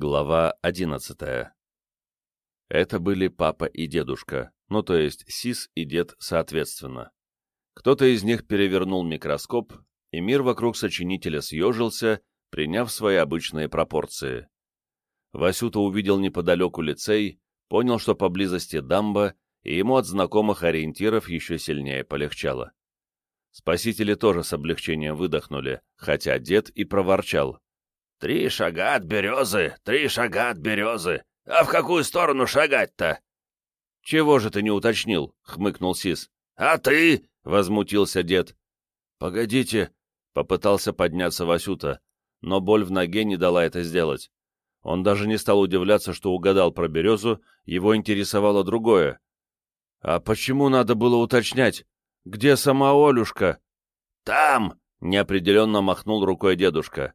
Глава одиннадцатая Это были папа и дедушка, ну то есть Сис и дед соответственно. Кто-то из них перевернул микроскоп, и мир вокруг сочинителя съежился, приняв свои обычные пропорции. Васюта увидел неподалеку лицей, понял, что поблизости дамба, и ему от знакомых ориентиров еще сильнее полегчало. Спасители тоже с облегчением выдохнули, хотя дед и проворчал. «Три шага от березы, три шага от березы. А в какую сторону шагать-то?» «Чего же ты не уточнил?» — хмыкнул Сис. «А ты?» — возмутился дед. «Погодите», — попытался подняться Васюта, но боль в ноге не дала это сделать. Он даже не стал удивляться, что угадал про березу, его интересовало другое. «А почему надо было уточнять? Где сама Олюшка?» «Там!» — неопределенно махнул рукой дедушка.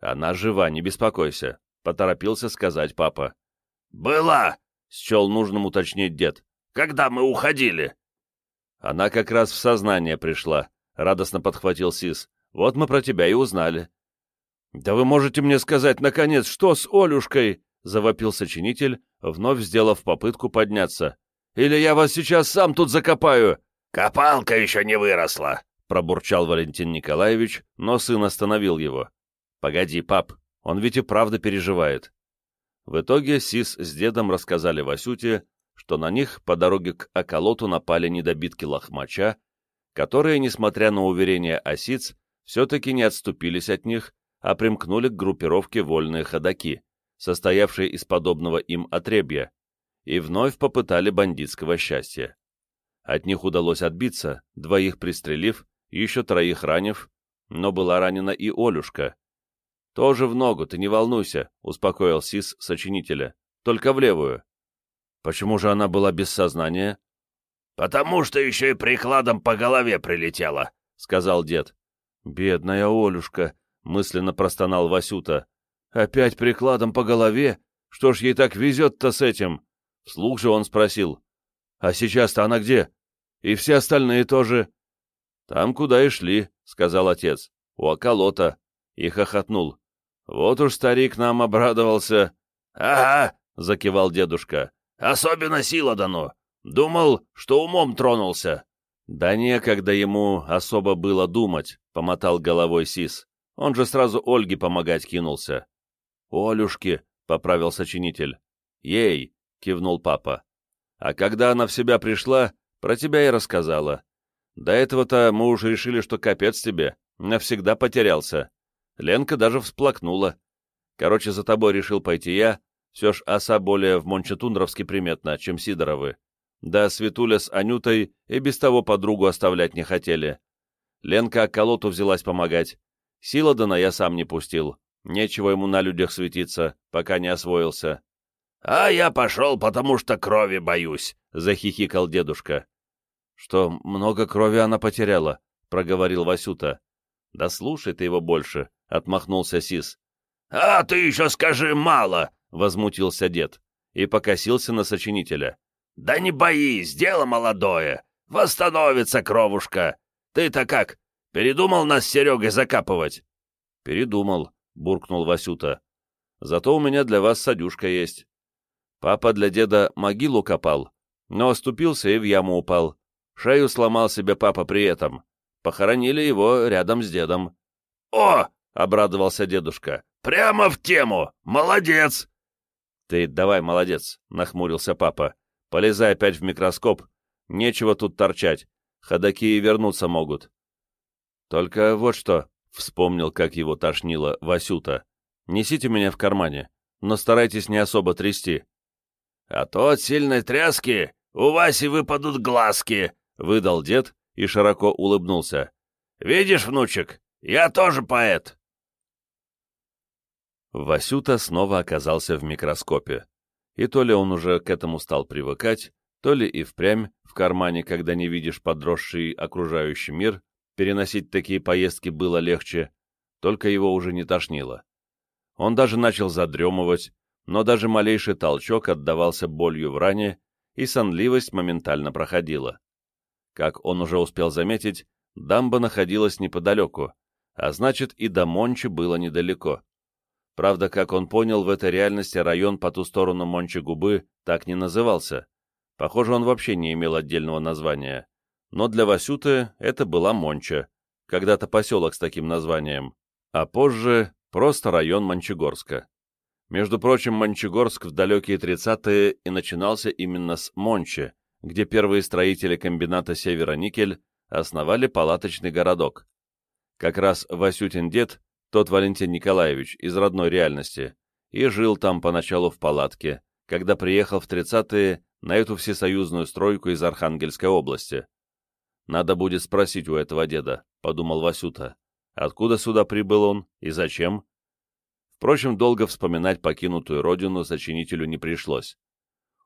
«Она жива, не беспокойся», — поторопился сказать папа. «Была!» — счел нужным уточнить дед. «Когда мы уходили?» «Она как раз в сознание пришла», — радостно подхватил Сис. «Вот мы про тебя и узнали». «Да вы можете мне сказать, наконец, что с Олюшкой?» — завопил сочинитель, вновь сделав попытку подняться. «Или я вас сейчас сам тут закопаю!» «Копалка еще не выросла!» — пробурчал Валентин Николаевич, но сын остановил его. «Погоди, пап, он ведь и правда переживает». В итоге Сис с дедом рассказали Васюте, что на них по дороге к околоту напали недобитки лохмача, которые, несмотря на уверения осиц, все-таки не отступились от них, а примкнули к группировке вольные ходаки, состоявшие из подобного им отребья, и вновь попытали бандитского счастья. От них удалось отбиться, двоих пристрелив, еще троих ранив, но была ранена и Олюшка, «Тоже в ногу, ты не волнуйся», — успокоил Сис сочинителя. «Только в левую». «Почему же она была без сознания?» «Потому что еще и прикладом по голове прилетела», — сказал дед. «Бедная Олюшка», — мысленно простонал Васюта. «Опять прикладом по голове? Что ж ей так везет-то с этим?» Вслух же он спросил. «А сейчас-то она где? И все остальные тоже?» «Там, куда и шли», — сказал отец. «У околота». И хохотнул. Вот уж старик нам обрадовался. — Ага, — закивал дедушка. — Особенно сила дано. Думал, что умом тронулся. — Да некогда ему особо было думать, — помотал головой Сис. Он же сразу Ольге помогать кинулся. — Олюшки, — поправил сочинитель. — Ей, — кивнул папа. А когда она в себя пришла, про тебя и рассказала. До этого-то мы уж решили, что капец тебе, навсегда потерялся. Ленка даже всплакнула. Короче, за тобой решил пойти я, все ж оса более в Мончетундровске приметна, чем Сидоровы. Да Светуля с Анютой и без того подругу оставлять не хотели. Ленка колоту взялась помогать. Сила дана я сам не пустил. Нечего ему на людях светиться, пока не освоился. — А я пошел, потому что крови боюсь, — захихикал дедушка. — Что, много крови она потеряла? — проговорил Васюта. — Да слушай ты его больше, — отмахнулся Сис. «А ты еще скажи мало!» — возмутился дед и покосился на сочинителя. «Да не боись, дело молодое! Восстановится кровушка! Ты-то как, передумал нас с Серегой закапывать?» «Передумал», — буркнул Васюта. «Зато у меня для вас садюшка есть. Папа для деда могилу копал, но оступился и в яму упал. Шею сломал себе папа при этом. Похоронили его рядом с дедом». «О, — обрадовался дедушка. «Прямо в тему! Молодец!» «Ты давай, молодец!» — нахмурился папа. «Полезай опять в микроскоп. Нечего тут торчать. Ходаки и вернуться могут». «Только вот что», — вспомнил, как его тошнило Васюта. «Несите меня в кармане, но старайтесь не особо трясти». «А то от сильной тряски у Васи выпадут глазки», — выдал дед и широко улыбнулся. «Видишь, внучек, я тоже поэт». Васюта снова оказался в микроскопе. И то ли он уже к этому стал привыкать, то ли и впрямь, в кармане, когда не видишь подросший окружающий мир, переносить такие поездки было легче, только его уже не тошнило. Он даже начал задремывать, но даже малейший толчок отдавался болью в ране, и сонливость моментально проходила. Как он уже успел заметить, дамба находилась неподалеку, а значит и до Мончи было недалеко Правда, как он понял, в этой реальности район по ту сторону Мончи-Губы так не назывался. Похоже, он вообще не имел отдельного названия. Но для Васюты это была Монча, когда-то поселок с таким названием, а позже просто район Мончегорска. Между прочим, Мончегорск в далекие 30-е и начинался именно с Мончи, где первые строители комбината «Североникель» основали палаточный городок. Как раз Васютин дед, тот Валентин Николаевич, из родной реальности, и жил там поначалу в палатке, когда приехал в 30-е на эту всесоюзную стройку из Архангельской области. «Надо будет спросить у этого деда», — подумал Васюта, откуда сюда прибыл он и зачем. Впрочем, долго вспоминать покинутую родину сочинителю не пришлось.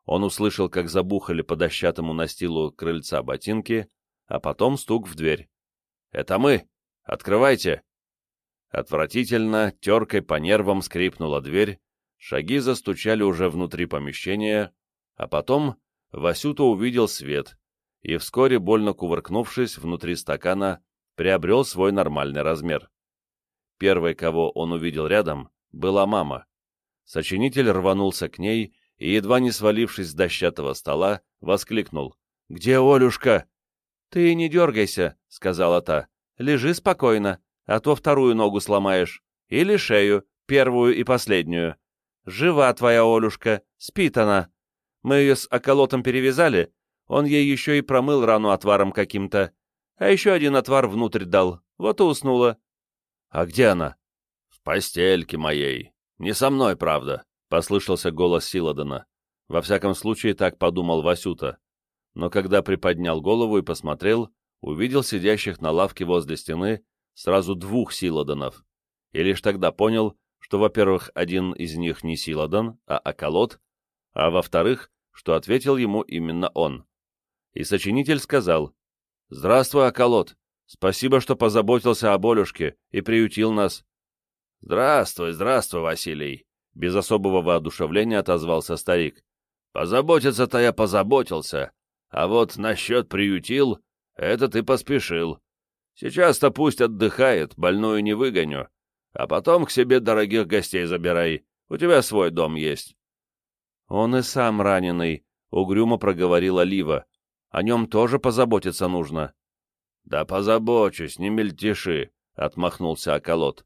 Он услышал, как забухали по дощатому настилу крыльца ботинки, а потом стук в дверь. «Это мы! Открывайте!» Отвратительно, теркой по нервам скрипнула дверь, шаги застучали уже внутри помещения, а потом Васюта увидел свет и вскоре, больно кувыркнувшись внутри стакана, приобрел свой нормальный размер. Первой, кого он увидел рядом, была мама. Сочинитель рванулся к ней и, едва не свалившись с дощатого стола, воскликнул. «Где Олюшка?» «Ты не дергайся», — сказала та. «Лежи спокойно, а то вторую ногу сломаешь. Или шею, первую и последнюю. Жива твоя Олюшка, спит она. Мы ее с околотом перевязали, он ей еще и промыл рану отваром каким-то. А еще один отвар внутрь дал, вот и уснула». «А где она?» «В постельке моей. Не со мной, правда», — послышался голос Силадана. Во всяком случае, так подумал Васюта. Но когда приподнял голову и посмотрел, увидел сидящих на лавке возле стены сразу двух Силаданов. И лишь тогда понял, что, во-первых, один из них не Силадан, а Аколот, а во-вторых, что ответил ему именно он. И сочинитель сказал, «Здравствуй, Аколот, спасибо, что позаботился о Болюшке и приютил нас». «Здравствуй, здравствуй, Василий», — без особого воодушевления отозвался старик. «Позаботиться-то я позаботился, а вот насчет приютил, это ты поспешил. Сейчас-то пусть отдыхает, больную не выгоню, а потом к себе дорогих гостей забирай, у тебя свой дом есть». «Он и сам раненый», — угрюмо проговорила Лива. «О нем тоже позаботиться нужно». «Да позабочусь, не мельтеши», — отмахнулся околот.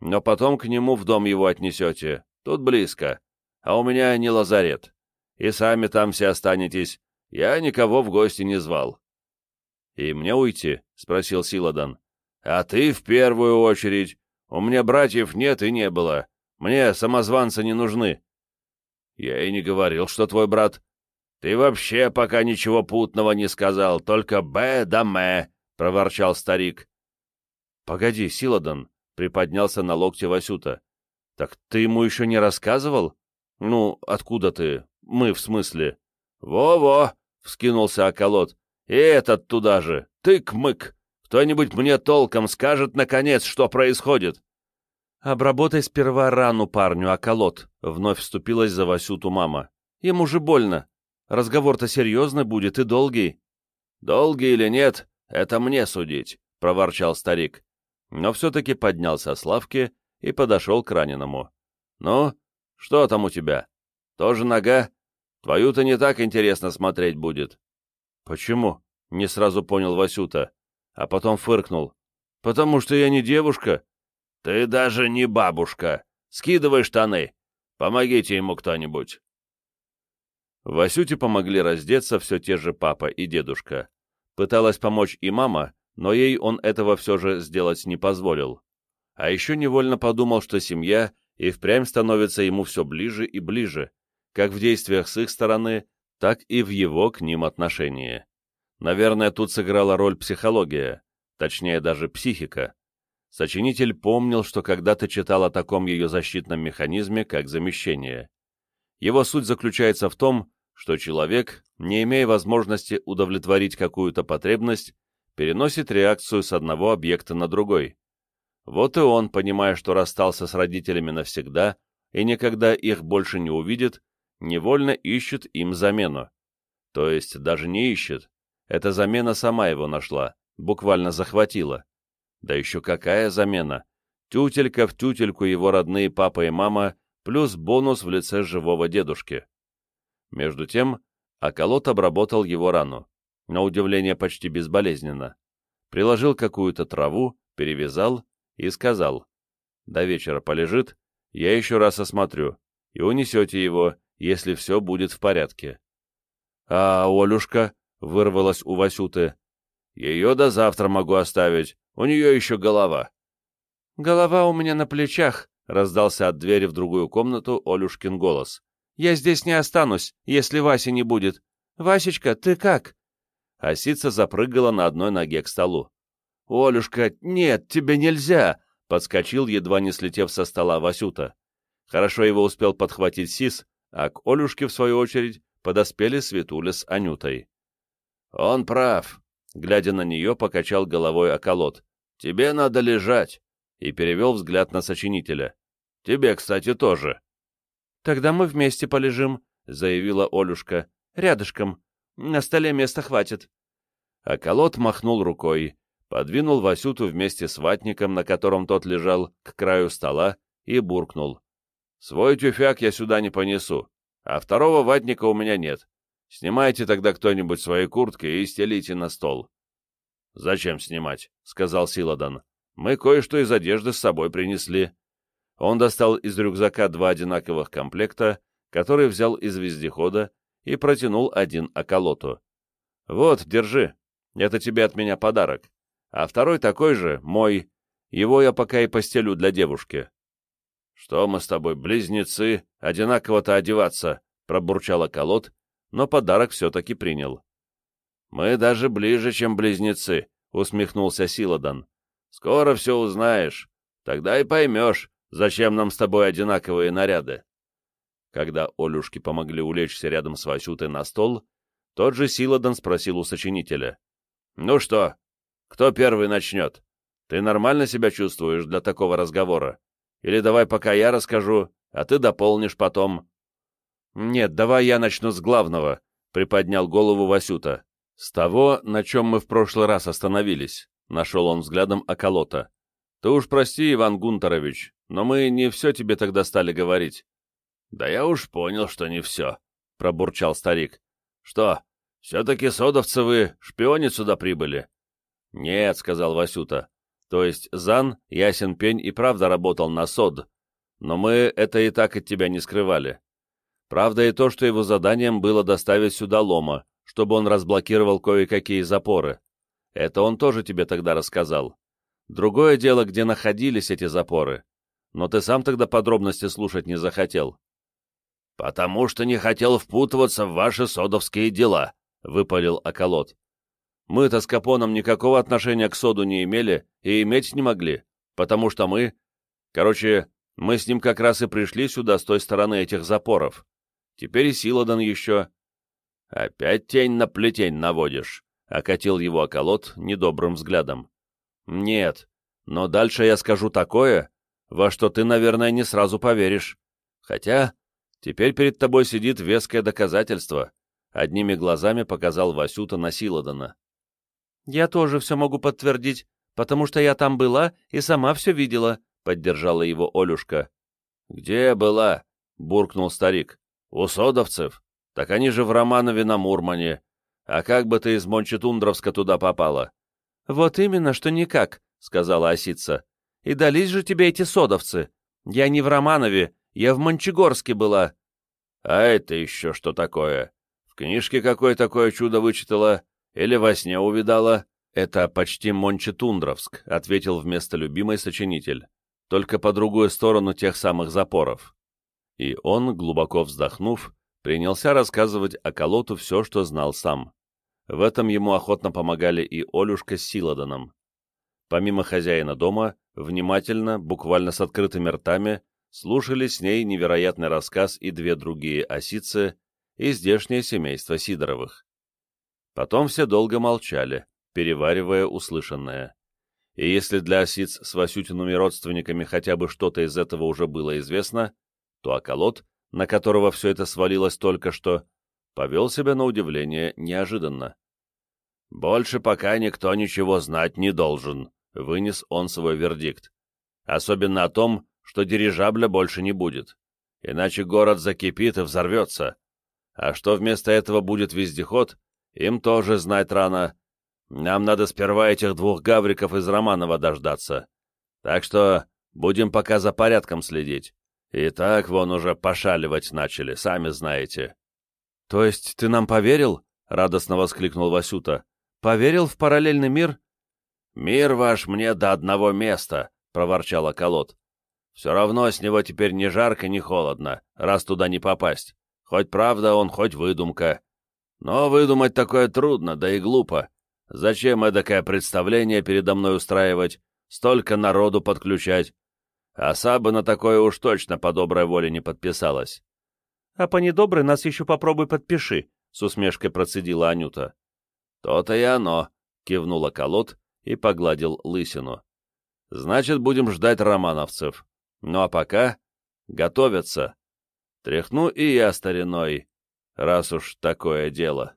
«Но потом к нему в дом его отнесете, тут близко, а у меня не лазарет, и сами там все останетесь, я никого в гости не звал». «И мне уйти?» — спросил Силадан. «А ты в первую очередь. У меня братьев нет и не было. Мне самозванцы не нужны». «Я и не говорил, что твой брат». «Ты вообще пока ничего путного не сказал, только «б» да «м», — проворчал старик. «Погоди, Силадан», — приподнялся на локте Васюта. «Так ты ему еще не рассказывал? Ну, откуда ты? Мы, в смысле?» «Во-во!» — вскинулся околот. «И этот туда же! Тык-мык! Кто-нибудь мне толком скажет, наконец, что происходит?» «Обработай сперва рану парню, околот», — вновь вступилась за Васюту мама. «Ему же больно. Разговор-то серьезный будет и долгий». «Долгий или нет, это мне судить», — проворчал старик. Но все-таки поднялся с лавки и подошел к раненому. «Ну, что там у тебя? Тоже нога? Твою-то не так интересно смотреть будет». «Почему?» — не сразу понял Васюта, а потом фыркнул. «Потому что я не девушка». «Ты даже не бабушка. Скидывай штаны. Помогите ему кто-нибудь». Васюте помогли раздеться все те же папа и дедушка. Пыталась помочь и мама, но ей он этого все же сделать не позволил. А еще невольно подумал, что семья и впрямь становится ему все ближе и ближе, как в действиях с их стороны, так и в его к ним отношении. Наверное, тут сыграла роль психология, точнее даже психика. Сочинитель помнил, что когда-то читал о таком ее защитном механизме, как замещение. Его суть заключается в том, что человек, не имея возможности удовлетворить какую-то потребность, переносит реакцию с одного объекта на другой. Вот и он, понимая, что расстался с родителями навсегда и никогда их больше не увидит, невольно ищет им замену. То есть даже не ищет. Эта замена сама его нашла, буквально захватила. Да еще какая замена? тютелька в тютельку его родные папа и мама, плюс бонус в лице живого дедушки. Между тем, околот обработал его рану, на удивление почти безболезненно. Приложил какую-то траву, перевязал и сказал, «До вечера полежит, я еще раз осмотрю, и унесете его, если все будет в порядке». «А Олюшка?» — вырвалась у Васюты. «Ее до завтра могу оставить, у нее еще голова». «Голова у меня на плечах», — раздался от двери в другую комнату Олюшкин голос. «Я здесь не останусь, если Васи не будет. Васечка, ты как?» Осица запрыгала на одной ноге к столу. «Олюшка, нет, тебе нельзя!» — подскочил, едва не слетев со стола Васюта. Хорошо его успел подхватить Сис, а к Олюшке, в свою очередь, подоспели Светуля с Анютой. «Он прав», — глядя на нее, покачал головой околот. «Тебе надо лежать», — и перевел взгляд на сочинителя. «Тебе, кстати, тоже». «Тогда мы вместе полежим», — заявила Олюшка. «Рядышком. На столе места хватит». Околот махнул рукой, подвинул Васюту вместе с ватником, на котором тот лежал, к краю стола и буркнул. «Свой тюфяк я сюда не понесу, а второго ватника у меня нет. Снимайте тогда кто-нибудь свои куртки и стелите на стол». «Зачем снимать?» — сказал Силадан. «Мы кое-что из одежды с собой принесли». Он достал из рюкзака два одинаковых комплекта, которые взял из вездехода и протянул один околоту. «Вот, держи. Это тебе от меня подарок а второй такой же, мой. Его я пока и постелю для девушки. — Что мы с тобой, близнецы, одинаково-то одеваться? — пробурчал колод, но подарок все-таки принял. — Мы даже ближе, чем близнецы, — усмехнулся Силадан. — Скоро все узнаешь. Тогда и поймешь, зачем нам с тобой одинаковые наряды. Когда Олюшке помогли улечься рядом с Васютой на стол, тот же Силадан спросил у сочинителя. — Ну что, кто первый начнет? Ты нормально себя чувствуешь для такого разговора? Или давай пока я расскажу, а ты дополнишь потом?» «Нет, давай я начну с главного», — приподнял голову Васюта. «С того, на чем мы в прошлый раз остановились», — нашел он взглядом околота. «Ты уж прости, Иван Гунтарович, но мы не все тебе тогда стали говорить». «Да я уж понял, что не все», — пробурчал старик. «Что, все-таки содовцы вы шпионить сюда прибыли? «Нет», — сказал Васюта. «То есть Зан, ясен пень, и правда работал на СОД, но мы это и так от тебя не скрывали. Правда и то, что его заданием было доставить сюда лома, чтобы он разблокировал кое-какие запоры. Это он тоже тебе тогда рассказал. Другое дело, где находились эти запоры. Но ты сам тогда подробности слушать не захотел». «Потому что не хотел впутываться в ваши содовские дела», — выпалил околот. Мы-то с Капоном никакого отношения к соду не имели и иметь не могли, потому что мы... Короче, мы с ним как раз и пришли сюда с той стороны этих запоров. Теперь и Силадан еще... Опять тень на плетень наводишь, — окатил его околот недобрым взглядом. Нет, но дальше я скажу такое, во что ты, наверное, не сразу поверишь. Хотя теперь перед тобой сидит веское доказательство. Одними глазами показал Васюта на Силадана. «Я тоже все могу подтвердить, потому что я там была и сама все видела», — поддержала его Олюшка. «Где была?» — буркнул старик. «У содовцев? Так они же в Романове на Мурмане. А как бы ты из Мончетундровска туда попала?» «Вот именно, что никак», — сказала Осица. «И дались же тебе эти содовцы. Я не в Романове, я в Мончегорске была». «А это еще что такое? В книжке какое такое чудо вычитала?» Или во сне увидала?» «Это почти Мончетундровск», — ответил вместо любимой сочинитель, «только по другую сторону тех самых запоров». И он, глубоко вздохнув, принялся рассказывать о колоту все, что знал сам. В этом ему охотно помогали и Олюшка с Силаданом. Помимо хозяина дома, внимательно, буквально с открытыми ртами, слушали с ней невероятный рассказ и две другие осицы и здешнее семейство Сидоровых. Потом все долго молчали, переваривая услышанное. И если для осиц с Васютиными родственниками хотя бы что-то из этого уже было известно, то околот, на которого все это свалилось только что, повел себя на удивление неожиданно. «Больше пока никто ничего знать не должен», — вынес он свой вердикт. Особенно о том, что дирижабля больше не будет. Иначе город закипит и взорвется. А что вместо этого будет вездеход, им тоже знать рано. Нам надо сперва этих двух гавриков из Романова дождаться. Так что будем пока за порядком следить. И так вон уже пошаливать начали, сами знаете. — То есть ты нам поверил? — радостно воскликнул Васюта. — Поверил в параллельный мир? — Мир ваш мне до одного места, — проворчал околот. — Все равно с него теперь ни жарко, ни холодно, раз туда не попасть. Хоть правда он, хоть выдумка. Но выдумать такое трудно, да и глупо. Зачем эдакое представление передо мной устраивать, столько народу подключать? Оса бы на такое уж точно по доброй воле не подписалась. — А по недоброй нас еще попробуй подпиши, — с усмешкой процедила Анюта. — То-то и оно, — кивнула колод и погладил лысину. — Значит, будем ждать романовцев. Ну а пока готовятся. Тряхну и я стариной, раз уж такое дело.